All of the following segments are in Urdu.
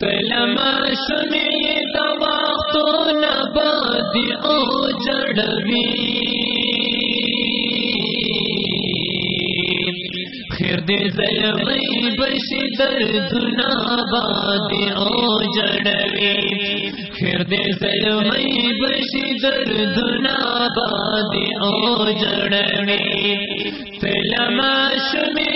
تلما سنی دوا تو نباد او جڑوی۔ او جڑوی۔ خیر دے زلمی بشی دردنا او جڑوی۔ تلما سنی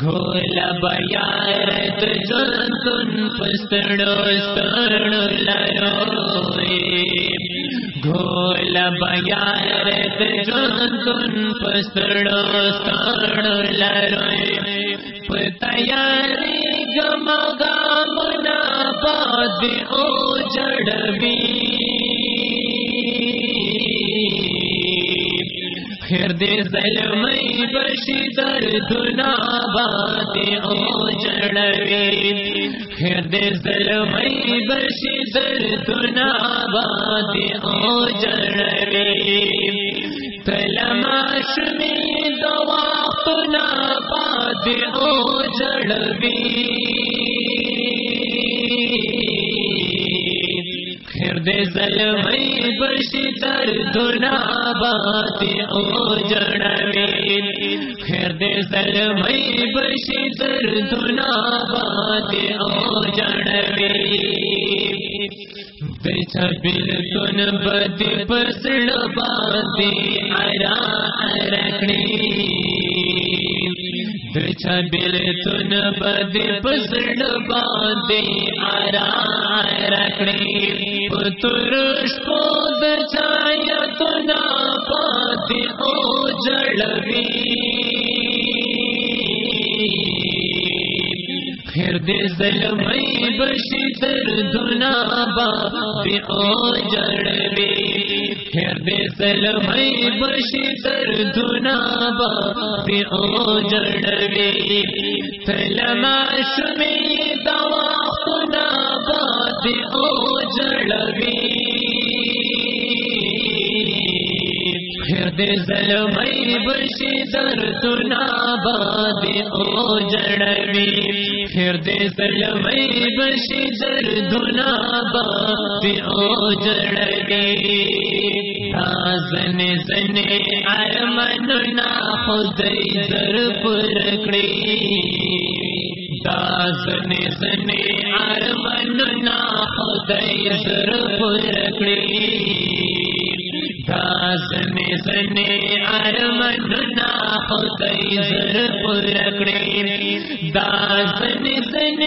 گھولا بیارت جن تن پستڑو ستڑ لروئی گھولا بیارت جن تن پستڑو ستڑ لروئی تیاری گم گام باد او جڑوی پھر دے ظلمی بشی دردنا باد او جڑوی پھر دے ظلمی بشی دردنا باد او جڑوی تلماش میں دوا اپنا باد او جڑوی خیر دے ظلمی بشی دردنا باد او جڑوی خیر دے ظلمی بشی دردنا باد او جڑوی بل تن بد پسڑ باندھی ارا رکھنی۔ بل تن بد پسڑ باندھی ارا رکھنی پترش کو بچایا تنا باد او جڑوی پھر دے ظلمی بشی دردنا باد او جڑوی پھر دے ظلمی بشی دردنا باد او جڑوی تلماش میں دوا خنا باد او جڑوی پھر دے ظلمی بشی دردنا باد او جڑوی پھر دے ظلمی بشی دردنا باد او جڑوی زن زن ارمن نا خدای در پرکڑی۔ داسن زن ارمن نا خدای در پرکڑی۔ داسن زن ارمن نا خدای در پرکڑی۔ داسن زن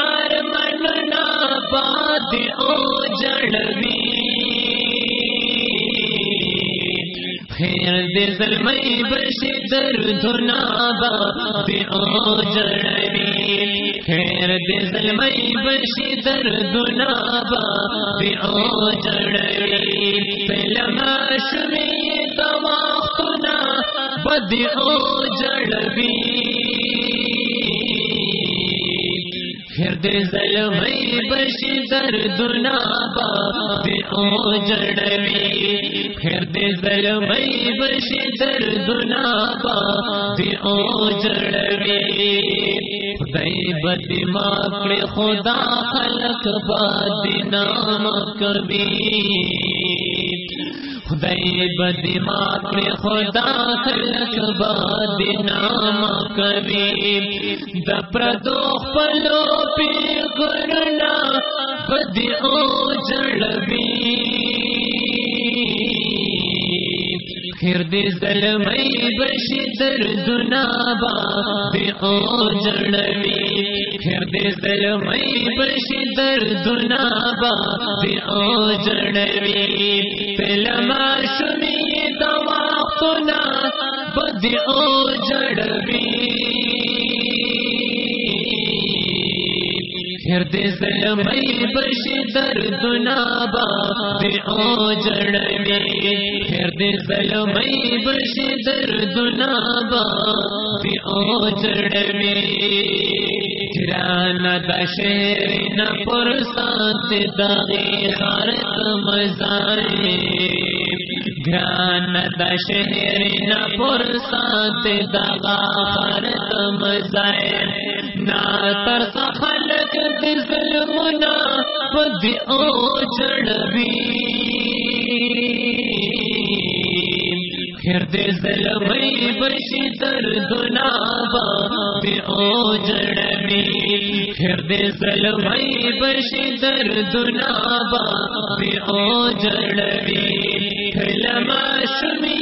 ارمن نا باد او جڑوی پھر دے ظلمی بش در دھنا با باد او جڑوی پھر دے ظلمی بش در دھنا با باد او جڑوی پلماش میں دوا خنا بد او جڑوی زل دے ظلمی بشی دردنا باد او جڑوی پھر دے ظلمی بشی دردنا باد او جڑوی خدای بد ماں خدا خلق باد نام کبھی خدائی بد ماکڑ خدا خلق باد نام کبھی دپر دو پلو پی کرنا بدیوں جڑ بھی خیر دے بش درد نابا بے او جڑوی خیر دے بش درد نابا بے او جڑوی پلماش میں دوا پنا بد او جڑوی۔ ہرد ظلمئی بش درد نابا، بے او جڑوی ہرد ظلمئی بش درد نابا، بے او جڑوی گران دا شہر نہ پرسات داغی خارت مزائے گران دا شہر نہ پرسات داغا خارت مزائے نا ترس خلق دی ظلمنا پدی او چڑوی پھر دے ظلمی بشی درد نابا او جڑوی پھر دے ظلمی بشی درد او جڑوی لما شمی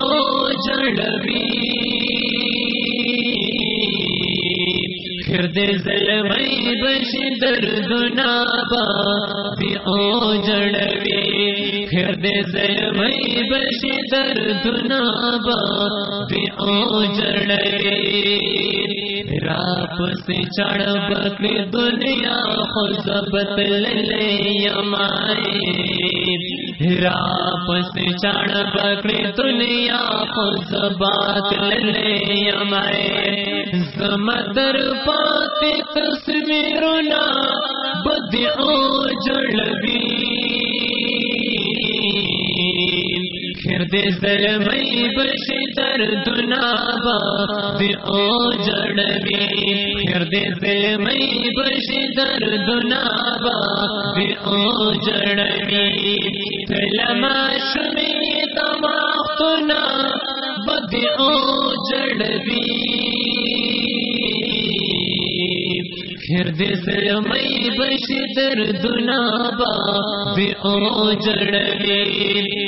او جڑوی دے ظلمئی بش درد نابا، بی او جڑوی پھر دے ظلمئی بش درد نابا، بی او جڑوی راپ سے چڑھ بکری دنیا خوزبت للے یمائی راپ سے چڑھ بکری دنیا خوزبات للے یمائی زمدر پاتے تصویرنا بدعو جڑوی پھر ظلمئی بش درد نابا بے او جڑوی پھر بش درد نابا بے او لما شمی بد او جڑوی پھر ظلمئی بش درد نابا بے او جڑوی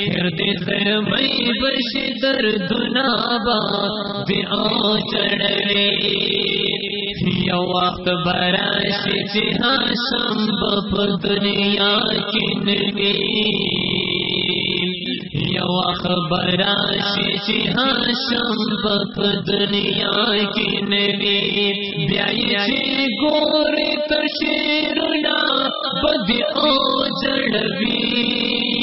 پھر ظلمئی بش درد نابا بے او یو وقت براش جہاں شمب دنیا کی نبی یو خبر شی ہاں شمب دنیا کی نبی بیائی گور تشیرنا بد او جڑوی۔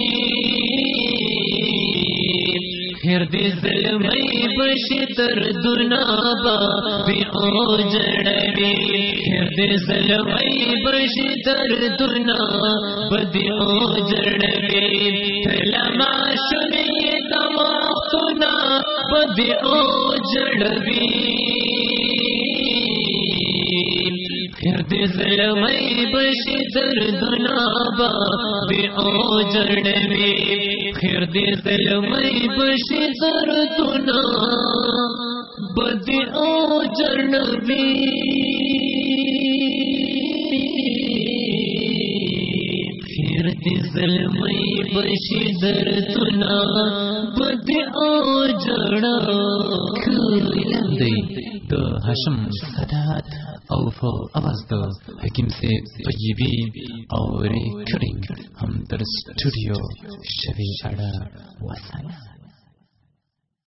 پھر دے ظلمئی بش درد نابا بے او جڑوی پھر دے ظلمئی بش درد نابا بے او جڑوی لما شنی تماختنا بے او جڑوی پھر دے ظلمئی بش درد نابا بے او جڑوی پھر دے ظلمئی بش درد نابا بے او جڑوی پھر دے ظلمئی بش درد نابا بے او جڑا سادات او په اواز د حکیم سے طیبی اور ریکرنگ ہم در سٹوڈیو شوی اړه وسانه